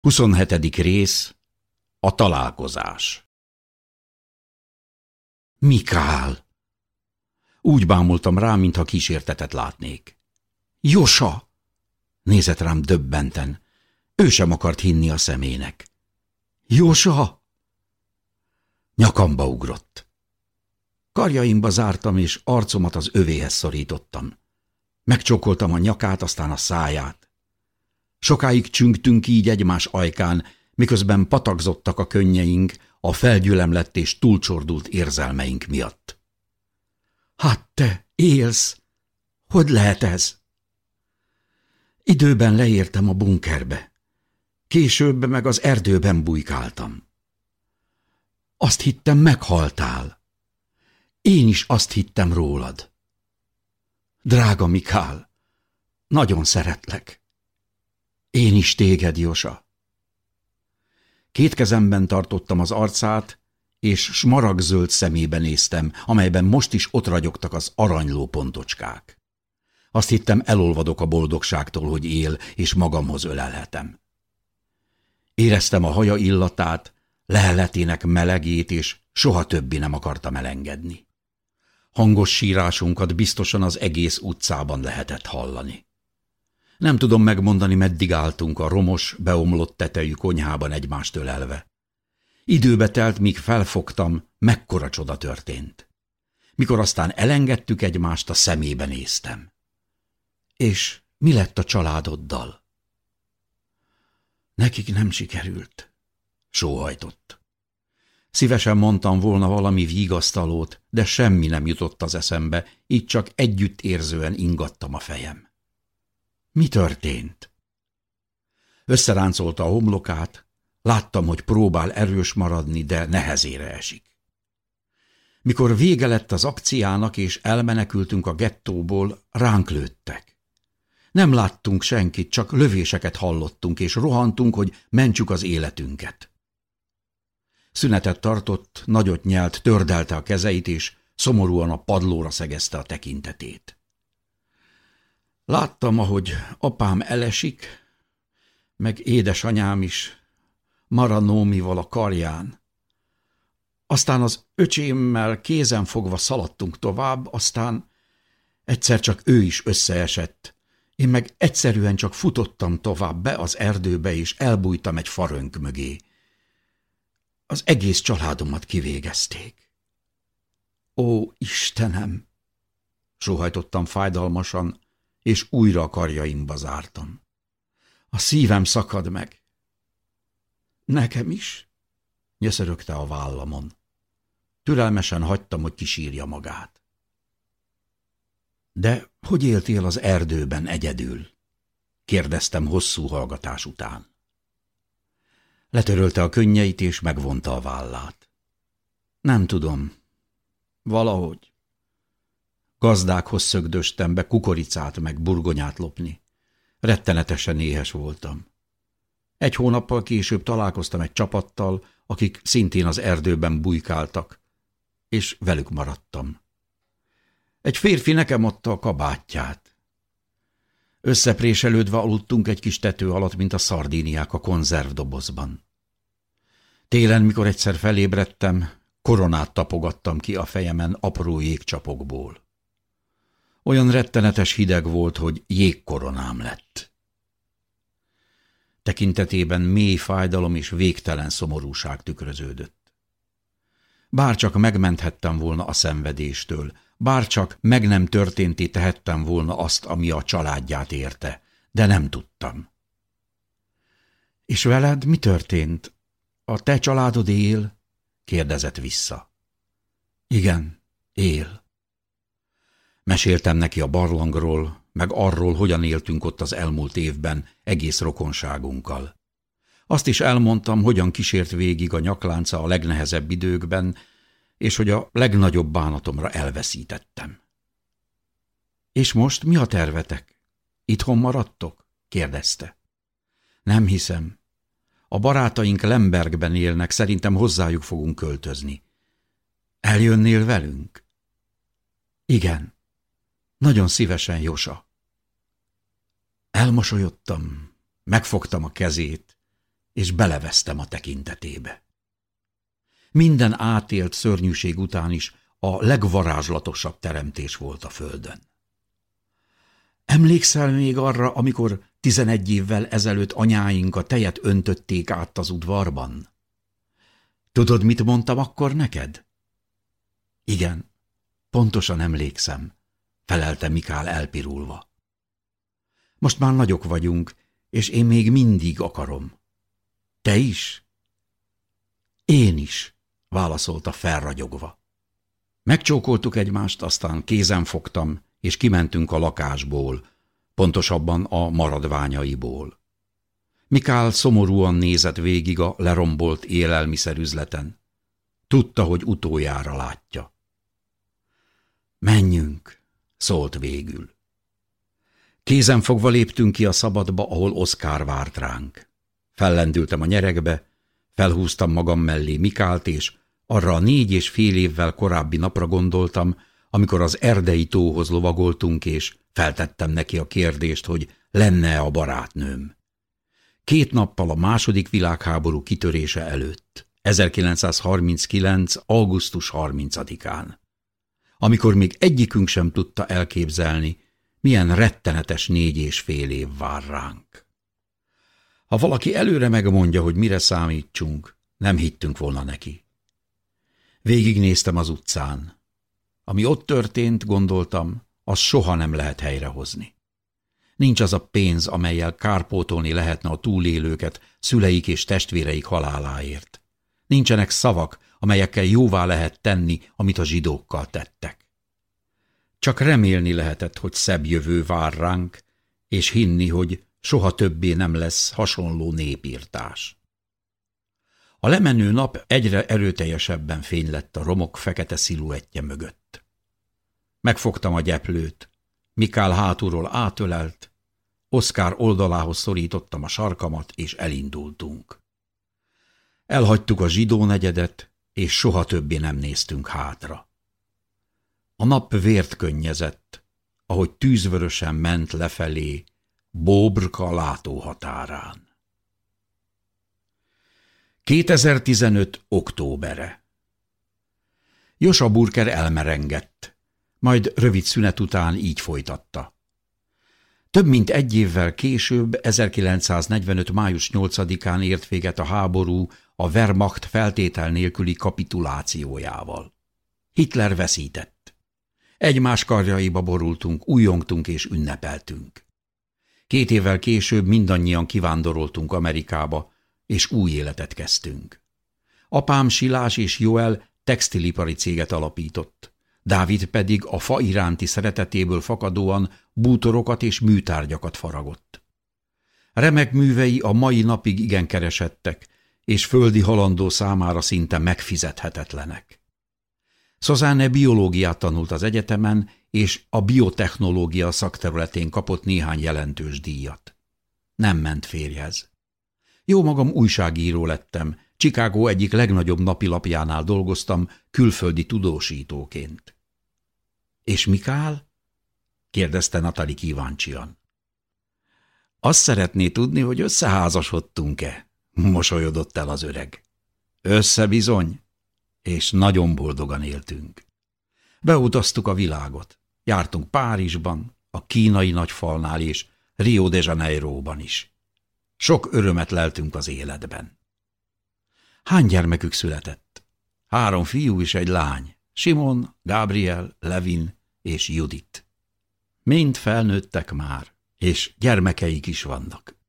27. rész A találkozás Mikál! Úgy bámultam rá, mintha kísértetet látnék. Josa! Nézett rám döbbenten. Ő sem akart hinni a szemének. Josa! Nyakamba ugrott. Karjaimba zártam, és arcomat az övéhez szorítottam. Megcsókoltam a nyakát, aztán a száját. Sokáig csüngtünk így egymás ajkán, miközben patakzottak a könnyeink a felgyülemlett és túlcsordult érzelmeink miatt. Hát te, élsz! Hogy lehet ez? Időben leértem a bunkerbe. Később meg az erdőben bujkáltam. Azt hittem, meghaltál. Én is azt hittem rólad. Drága Mikál, nagyon szeretlek. Én is téged, Josa. Két kezemben tartottam az arcát, és smaragzöld szemébe néztem, amelyben most is ott ragyogtak az aranyló pontocskák. Azt hittem, elolvadok a boldogságtól, hogy él, és magamhoz ölelhetem. Éreztem a haja illatát, leheletének melegét, és soha többi nem akartam elengedni. Hangos sírásunkat biztosan az egész utcában lehetett hallani. Nem tudom megmondani, meddig álltunk a romos, beomlott tetejű konyhában egymást ölelve. Időbe telt, míg felfogtam, mekkora csoda történt. Mikor aztán elengedtük egymást, a szemébe néztem. És mi lett a családoddal? Nekik nem sikerült. Sóhajtott. Szívesen mondtam volna valami vigasztalót, de semmi nem jutott az eszembe, így csak együttérzően ingattam a fejem. Mi történt? Összeráncolta a homlokát, láttam, hogy próbál erős maradni, de nehezére esik. Mikor vége lett az akciának, és elmenekültünk a gettóból, ránk lőttek. Nem láttunk senkit, csak lövéseket hallottunk, és rohantunk, hogy mentsük az életünket. Szünetet tartott, nagyot nyelt, tördelte a kezeit, és szomorúan a padlóra szegezte a tekintetét. Láttam, ahogy apám elesik, meg édesanyám is, Maranómival a karján. Aztán az öcsémmel kézen fogva szaladtunk tovább, aztán egyszer csak ő is összeesett. Én meg egyszerűen csak futottam tovább be az erdőbe, és elbújtam egy farönk mögé. Az egész családomat kivégezték. Ó, Istenem! Sóhajtottam fájdalmasan, és újra a karjaimba zártam. A szívem szakad meg. Nekem is? Nyöszörögte a vállamon. Türelmesen hagytam, hogy kisírja magát. De hogy éltél az erdőben egyedül? kérdeztem hosszú hallgatás után. Letörölte a könnyeit, és megvonta a vállát. Nem tudom. Valahogy. Gazdákhoz szögdöstem be kukoricát meg burgonyát lopni. Rettenetesen éhes voltam. Egy hónappal később találkoztam egy csapattal, akik szintén az erdőben bujkáltak, és velük maradtam. Egy férfi nekem adta a kabátját. Összepréselődve aludtunk egy kis tető alatt, mint a szardíniák a konzervdobozban. Télen, mikor egyszer felébredtem, koronát tapogattam ki a fejemen apró jégcsapokból. Olyan rettenetes hideg volt, hogy jégkoronám lett. Tekintetében mély fájdalom és végtelen szomorúság tükröződött. Bárcsak megmenthettem volna a szenvedéstől, bárcsak meg nem történté tehettem volna azt, ami a családját érte, de nem tudtam. És veled mi történt? A te családod él? kérdezett vissza. Igen, él. Meséltem neki a barlangról, meg arról, hogyan éltünk ott az elmúlt évben egész rokonságunkkal. Azt is elmondtam, hogyan kísért végig a nyaklánca a legnehezebb időkben, és hogy a legnagyobb bánatomra elveszítettem. És most mi a tervetek? Itthon maradtok? kérdezte. Nem hiszem. A barátaink Lembergben élnek, szerintem hozzájuk fogunk költözni. Eljönnél velünk? Igen. Nagyon szívesen, Josa. Elmosolyodtam, megfogtam a kezét, és belevesztem a tekintetébe. Minden átélt szörnyűség után is a legvarázslatosabb teremtés volt a földön. Emlékszel még arra, amikor tizenegy évvel ezelőtt anyáink a tejet öntötték át az udvarban? Tudod, mit mondtam akkor neked? Igen, pontosan emlékszem, felelte Mikál elpirulva. Most már nagyok vagyunk, és én még mindig akarom. Te is? Én is, válaszolta felragyogva. Megcsókoltuk egymást, aztán kézen fogtam, és kimentünk a lakásból, pontosabban a maradványaiból. Mikál szomorúan nézett végig a lerombolt élelmiszerüzleten. Tudta, hogy utoljára látja. Menjünk, szólt végül. Kézenfogva léptünk ki a szabadba, ahol Oszkár várt ránk. Fellendültem a nyerekbe, felhúztam magam mellé Mikált, és arra a négy és fél évvel korábbi napra gondoltam, amikor az erdei tóhoz lovagoltunk, és feltettem neki a kérdést, hogy lenne a barátnőm. Két nappal a második világháború kitörése előtt, 1939. augusztus 30-án. Amikor még egyikünk sem tudta elképzelni, milyen rettenetes négy és fél év vár ránk. Ha valaki előre megmondja, hogy mire számítsunk, nem hittünk volna neki. Végignéztem az utcán. Ami ott történt, gondoltam, az soha nem lehet helyrehozni. Nincs az a pénz, amelyel kárpótolni lehetne a túlélőket szüleik és testvéreik haláláért. Nincsenek szavak, amelyekkel jóvá lehet tenni, amit a zsidókkal tettek. Csak remélni lehetett, hogy szebb jövő vár ránk, és hinni, hogy soha többé nem lesz hasonló népírtás. A lemenő nap egyre erőteljesebben fény lett a romok fekete sziluettje mögött. Megfogtam a gyeplőt, Mikál hátulról átölelt, Oszkár oldalához szorítottam a sarkamat, és elindultunk. Elhagytuk a zsidó negyedet, és soha többé nem néztünk hátra. A nap vért könnyezett, ahogy tűzvörösen ment lefelé, Bóbrka látóhatárán. 2015. októbere Josa Burker elmerengett, majd rövid szünet után így folytatta. Több mint egy évvel később, 1945. május 8-án ért véget a háború a Wehrmacht feltétel nélküli kapitulációjával. Hitler veszített. Egymás karjaiba borultunk, újongtunk és ünnepeltünk. Két évvel később mindannyian kivándoroltunk Amerikába, és új életet kezdtünk. Apám Silás és Joel textilipari céget alapított. Dávid pedig a fa iránti szeretetéből fakadóan bútorokat és műtárgyakat faragott. Remek művei a mai napig igen keresettek, és földi halandó számára szinte megfizethetetlenek. Szozáne biológiát tanult az egyetemen, és a biotechnológia szakterületén kapott néhány jelentős díjat. Nem ment férjhez. Jó magam újságíró lettem, Chicago egyik legnagyobb napilapjánál dolgoztam külföldi tudósítóként. – És Mikál? – kérdezte Natali kíváncsian. – Azt szeretné tudni, hogy összeházasodtunk-e? – mosolyodott el az öreg. – Össze és nagyon boldogan éltünk. Beutaztuk a világot. Jártunk Párizsban, a kínai nagyfalnál és Rio de Janeiroban is. Sok örömet leltünk az életben. Hány gyermekük született? Három fiú és egy lány. Simon, Gabriel, Levin és Judit. Mind felnőttek már, és gyermekeik is vannak.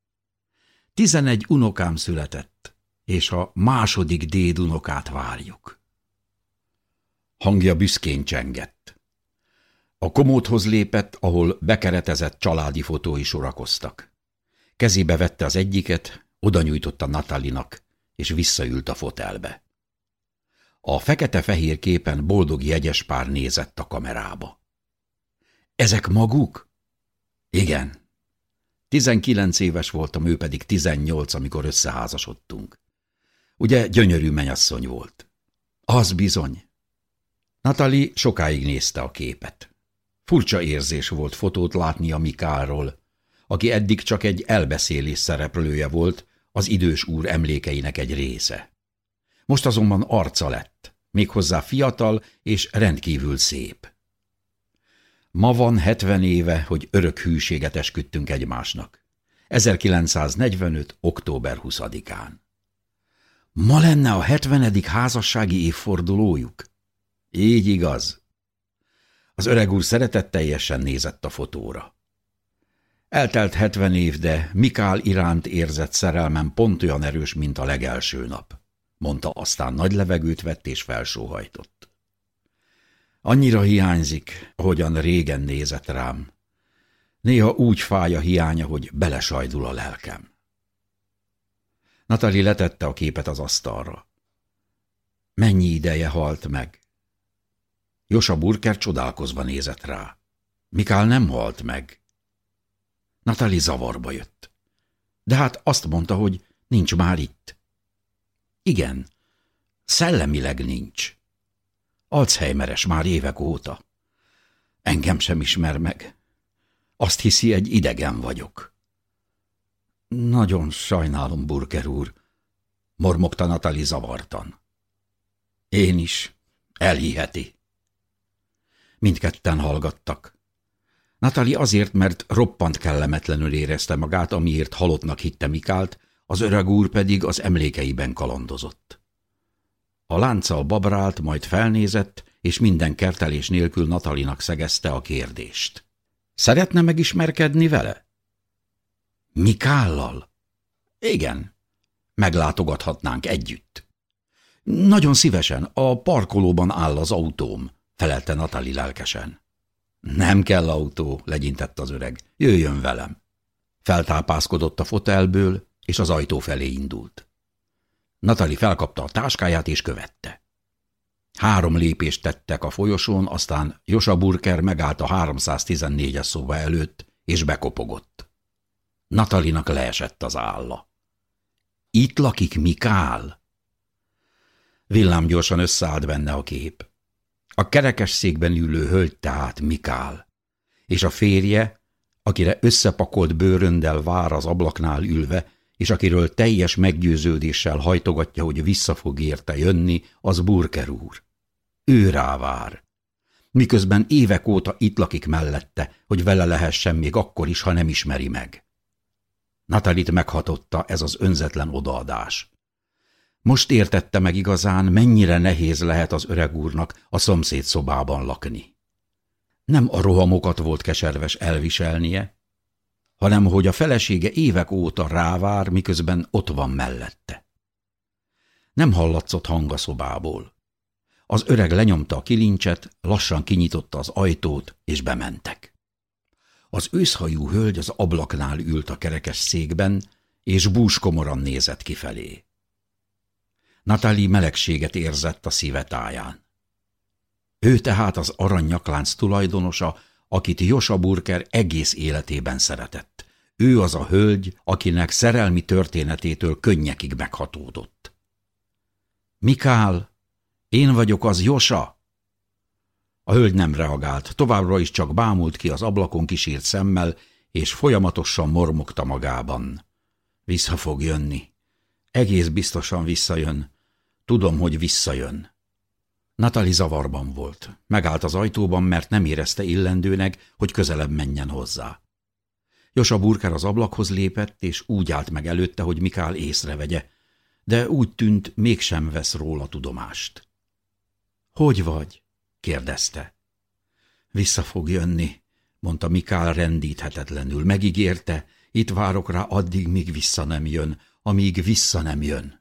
Tizenegy unokám született, és a második dédunokát várjuk. Hangja büszkén csengett. A komódhoz lépett, ahol bekeretezett családi fotói sorakoztak. Kezébe vette az egyiket, oda nyújtotta Natalinak, és visszaült a fotelbe. A fekete-fehér képen boldog jegyes pár nézett a kamerába. Ezek maguk? Igen. Tizenkilenc éves voltam, ő pedig tizennyolc, amikor összeházasodtunk. Ugye gyönyörű menyasszony volt. Az bizony. Natali sokáig nézte a képet. Furcsa érzés volt fotót látni a Mikálról, aki eddig csak egy elbeszélés szereplője volt, az idős úr emlékeinek egy része. Most azonban arca lett, méghozzá fiatal és rendkívül szép. Ma van hetven éve, hogy örök hűséget esküdtünk egymásnak. 1945. október 20-án. Ma lenne a hetvenedik házassági évfordulójuk? Így igaz. Az öreg úr szeretetteljesen nézett a fotóra. Eltelt hetven év, de Mikál iránt érzett szerelmem pont olyan erős, mint a legelső nap, mondta aztán nagy levegőt vett és felsóhajtott. Annyira hiányzik, ahogyan régen nézett rám. Néha úgy fáj a hiánya, hogy belesajdul a lelkem. Natali letette a képet az asztalra. Mennyi ideje halt meg? Josa Burker csodálkozva nézett rá. Mikál nem halt meg. Natali zavarba jött. De hát azt mondta, hogy nincs már itt. Igen, szellemileg nincs. Alzheimeres már évek óta. Engem sem ismer meg. Azt hiszi, egy idegen vagyok. Nagyon sajnálom, Burger úr, mormogta Natali zavartan. Én is. Elhiheti. Mindketten hallgattak. Natali azért, mert roppant kellemetlenül érezte magát, amiért halottnak hitte Mikált, az öreg úr pedig az emlékeiben kalandozott. A lánccal babrált, majd felnézett, és minden kertelés nélkül Natalinak szegezte a kérdést. Szeretne megismerkedni vele? Mikállal? Igen. Meglátogathatnánk együtt. Nagyon szívesen, a parkolóban áll az autóm, felelte Natali lelkesen. Nem kell autó, legyintett az öreg. Jöjjön velem. Feltápászkodott a fotelből, és az ajtó felé indult. Natali felkapta a táskáját és követte. Három lépést tettek a folyosón, aztán Josa Burker megállt a 314-es szoba előtt, és bekopogott. Natalinak leesett az álla. Itt lakik Mikál? Villám gyorsan összeállt benne a kép. A kerekes székben ülő hölgy tehát Mikál, és a férje, akire összepakolt bőröndel vár az ablaknál ülve, és akiről teljes meggyőződéssel hajtogatja, hogy vissza fog érte jönni, az Burker úr. Ő rá vár. Miközben évek óta itt lakik mellette, hogy vele lehessen még akkor is, ha nem ismeri meg. Natalit meghatotta ez az önzetlen odaadás. Most értette meg igazán, mennyire nehéz lehet az öreg úrnak a szomszéd szobában lakni. Nem a rohamokat volt keserves elviselnie, hanem hogy a felesége évek óta rávár, miközben ott van mellette. Nem hallatszott hang a szobából. Az öreg lenyomta a kilincset, lassan kinyitotta az ajtót, és bementek. Az őszhajú hölgy az ablaknál ült a kerekes székben, és búskomoran nézett kifelé. Natali melegséget érzett a szíve táján. Ő tehát az aranyyaklánc tulajdonosa, akit Josa Burker egész életében szeretett. Ő az a hölgy, akinek szerelmi történetétől könnyekig meghatódott. Mikál, én vagyok az Josa? A hölgy nem reagált, továbbra is csak bámult ki az ablakon kisírt szemmel, és folyamatosan mormogta magában. Vissza fog jönni. Egész biztosan visszajön. Tudom, hogy visszajön. Natali zavarban volt. Megállt az ajtóban, mert nem érezte illendőnek, hogy közelebb menjen hozzá. Josa burkár az ablakhoz lépett, és úgy állt meg előtte, hogy Mikál észrevegye, de úgy tűnt, mégsem vesz róla tudomást. – Hogy vagy? – kérdezte. – Vissza fog jönni – mondta Mikál rendíthetetlenül. Megígérte, itt várok rá addig, míg vissza nem jön, amíg vissza nem jön.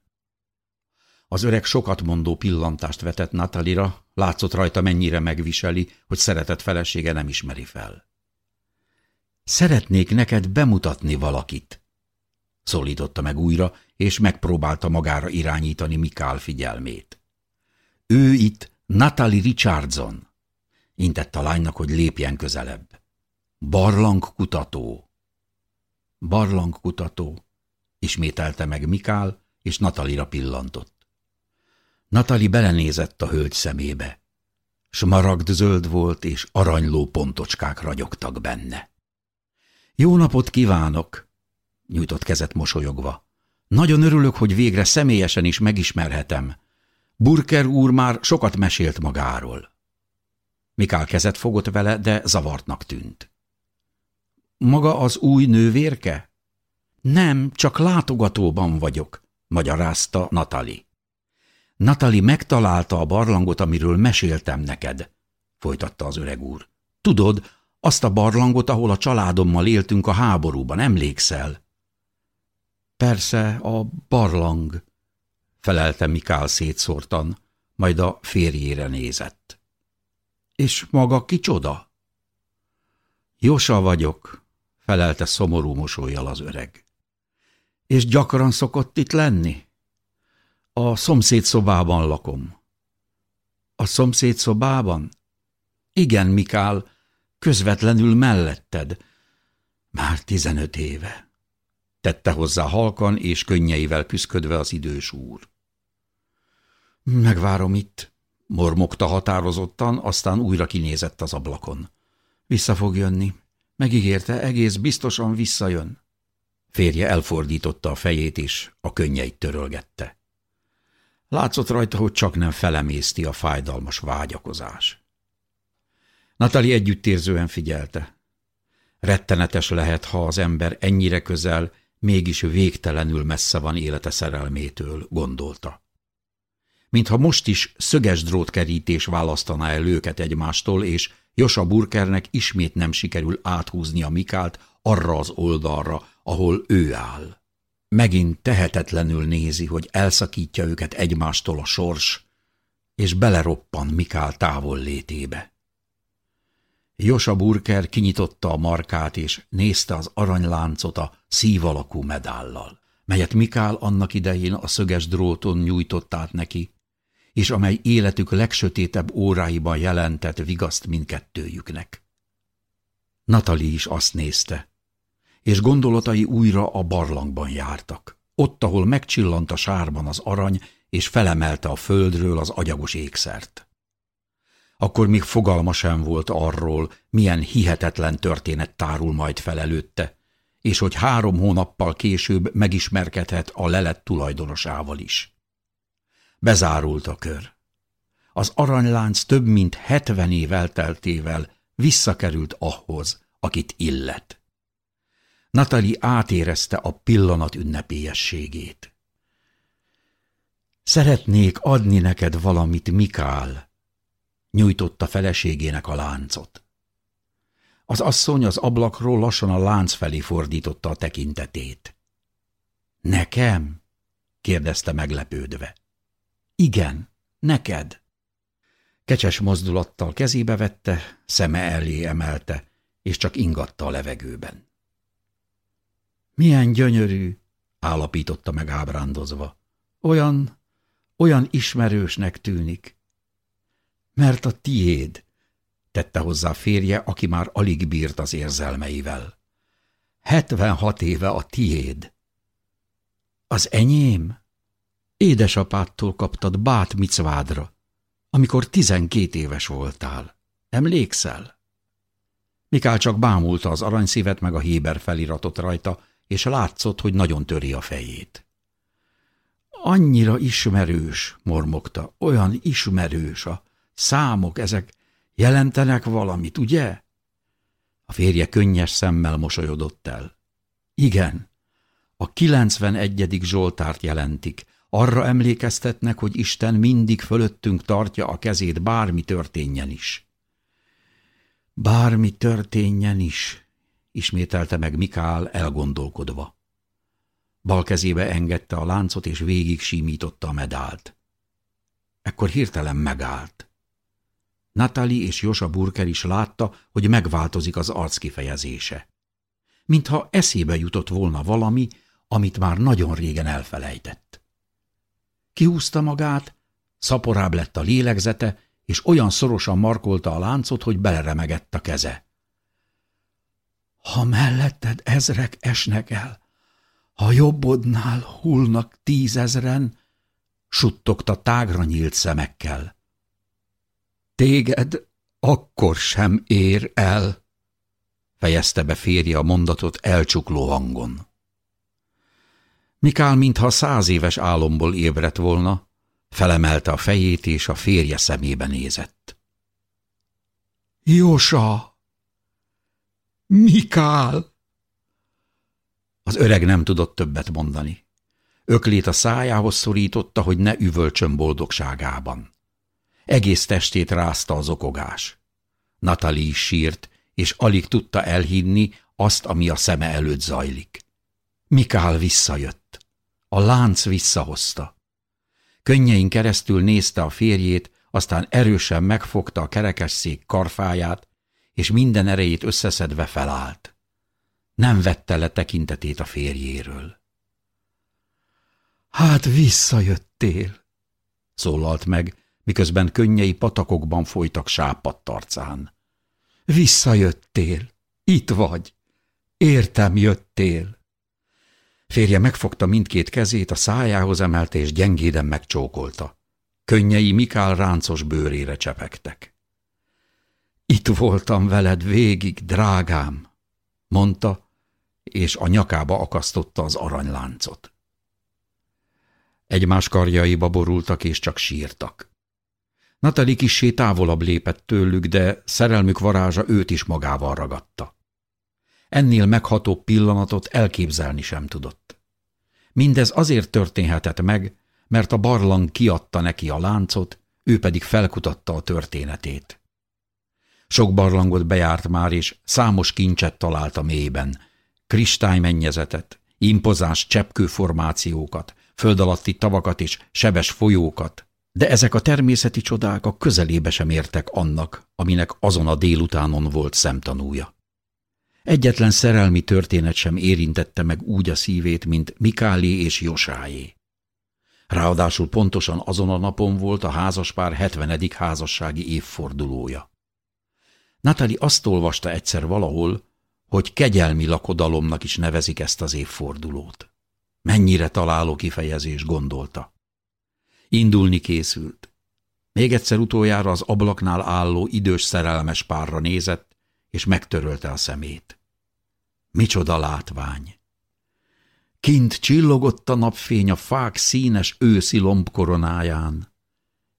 Az öreg sokat mondó pillantást vetett Natalira, látszott rajta mennyire megviseli, hogy szeretett felesége nem ismeri fel. Szeretnék neked bemutatni valakit, szólította meg újra, és megpróbálta magára irányítani Mikál figyelmét. Ő itt Natalie Richardson, intett a lánynak, hogy lépjen közelebb. Barlangkutató. Barlangkutató, ismételte meg Mikál, és Natalira pillantott. Natali belenézett a hölgy szemébe. Smaragd zöld volt, és aranyló pontocskák ragyogtak benne. Jó napot kívánok! nyújtott kezet mosolyogva. Nagyon örülök, hogy végre személyesen is megismerhetem. Burker úr már sokat mesélt magáról. Mikál kezet fogott vele, de zavartnak tűnt. Maga az új nővérke? Nem, csak látogatóban vagyok, magyarázta Natali. Natali megtalálta a barlangot, amiről meséltem neked, folytatta az öreg úr. Tudod, azt a barlangot, ahol a családommal éltünk a háborúban, emlékszel? Persze, a barlang, felelte Mikál szétszórtan, majd a férjére nézett. És maga kicsoda? Josa vagyok, felelte szomorú mosolyjal az öreg. És gyakran szokott itt lenni? A szomszéd szobában lakom. A szomszéd szobában? Igen, Mikál, közvetlenül melletted. Már tizenöt éve tette hozzá halkan és könnyeivel püszködve az idős úr. Megvárom itt, mormogta határozottan, aztán újra kinézett az ablakon. Vissza fog jönni. Megígérte, egész biztosan visszajön. Férje elfordította a fejét, és a könnyeit törölgette. Látszott rajta, hogy csak nem felemészti a fájdalmas vágyakozás. Natali együttérzően figyelte. Rettenetes lehet, ha az ember ennyire közel mégis végtelenül messze van élete szerelmétől, gondolta. Mintha most is szöges drótkerítés választaná el őket egymástól, és Josa Burkernek ismét nem sikerül áthúzni a Mikált arra az oldalra, ahol ő áll. Megint tehetetlenül nézi, hogy elszakítja őket egymástól a sors, és beleroppan Mikál távol létébe. Josa Burker kinyitotta a markát, és nézte az aranyláncot a szív alakú medállal, melyet Mikál annak idején a szöges dróton nyújtott át neki, és amely életük legsötétebb óráiban jelentett vigaszt mindkettőjüknek. Natali is azt nézte, és gondolatai újra a barlangban jártak, ott, ahol megcsillant a sárban az arany, és felemelte a földről az agyagos ékszert. Akkor még fogalma sem volt arról, milyen hihetetlen történet tárul majd fel és hogy három hónappal később megismerkedhet a lelet tulajdonosával is. Bezárult a kör. Az aranylánc több mint hetven év elteltével visszakerült ahhoz, akit illet. Natali átérezte a pillanat ünnepélyességét. Szeretnék adni neked valamit, Mikál, nyújtotta feleségének a láncot. Az asszony az ablakról lassan a lánc felé fordította a tekintetét. Nekem? kérdezte meglepődve. Igen, neked. Kecses mozdulattal kezébe vette, szeme elé emelte, és csak ingatta a levegőben. Milyen gyönyörű, állapította meg ábrándozva. Olyan, olyan ismerősnek tűnik. Mert a tiéd, tette hozzá férje, aki már alig bírt az érzelmeivel. Hetvenhat éve a tiéd. Az enyém? Édesapától kaptad bát micvádra, amikor tizenkét éves voltál. Emlékszel? Mikál csak bámulta az aranyszívet meg a Héber feliratot rajta, és látszott, hogy nagyon töri a fejét. Annyira ismerős, mormogta, olyan ismerős a számok, ezek Jelentenek valamit, ugye? A férje könnyes szemmel mosolyodott el. Igen, a 91. Zsoltárt jelentik. Arra emlékeztetnek, hogy Isten mindig fölöttünk tartja a kezét, bármi történjen is. Bármi történjen is, ismételte meg Mikál elgondolkodva. Bal kezébe engedte a láncot, és végig símította a medált. Ekkor hirtelen megállt. Natali és Josa Burker is látta, hogy megváltozik az arc kifejezése. Mintha eszébe jutott volna valami, amit már nagyon régen elfelejtett. Kihúzta magát, szaporább lett a lélegzete, és olyan szorosan markolta a láncot, hogy beleremegett a keze. Ha melletted ezrek esnek el, ha jobbodnál hullnak tízezren, suttogta tágra nyílt szemekkel. Téged akkor sem ér el, fejezte be férje a mondatot elcsukló hangon. Mikál, mintha száz éves álomból ébredt volna, felemelte a fejét, és a férje szemébe nézett. Jósa! Mikál! Az öreg nem tudott többet mondani. Öklét a szájához szorította, hogy ne üvölcsön boldogságában. Egész testét rázta az okogás. Natali is sírt, és alig tudta elhinni azt, ami a szeme előtt zajlik. Mikál visszajött. A lánc visszahozta. Könnyein keresztül nézte a férjét, aztán erősen megfogta a kerekesszék karfáját, és minden erejét összeszedve felállt. Nem vette le tekintetét a férjéről. Hát visszajöttél, szólalt meg, miközben könnyei patakokban folytak sápadt arcán. Visszajöttél, itt vagy, értem jöttél. Férje megfogta mindkét kezét, a szájához emelte és gyengéden megcsókolta. Könnyei Mikál ráncos bőrére csepegtek. Itt voltam veled végig, drágám, mondta, és a nyakába akasztotta az aranyláncot. Egymás karjaiba borultak, és csak sírtak. Natali kissé távolabb lépett tőlük, de szerelmük varázsa őt is magával ragadta. Ennél megható pillanatot elképzelni sem tudott. Mindez azért történhetett meg, mert a barlang kiadta neki a láncot, ő pedig felkutatta a történetét. Sok barlangot bejárt már, és számos kincset talált a mélyben, kristálymennyezetet, impozáns cseppkőformációkat, föld alatti tavakat és sebes folyókat, de ezek a természeti csodák a közelébe sem értek annak, aminek azon a délutánon volt szemtanúja. Egyetlen szerelmi történet sem érintette meg úgy a szívét, mint Mikáli és Josáé. Ráadásul pontosan azon a napon volt a házaspár 70. házassági évfordulója. Natali azt olvasta egyszer valahol, hogy kegyelmi lakodalomnak is nevezik ezt az évfordulót. Mennyire találó kifejezés gondolta. Indulni készült. Még egyszer utoljára az ablaknál álló idős szerelmes párra nézett, és megtörölte a szemét. Micsoda látvány! Kint csillogott a napfény a fák színes őszi lombkoronáján,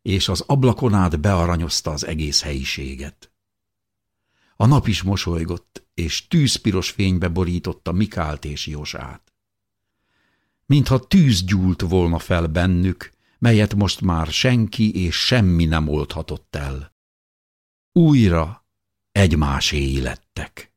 és az ablakon át bearanyozta az egész helyiséget. A nap is mosolygott, és tűzpiros fénybe borította Mikált és Josát. Mintha tűz gyúlt volna fel bennük, melyet most már senki és semmi nem oldhatott el. Újra egymásé lettek.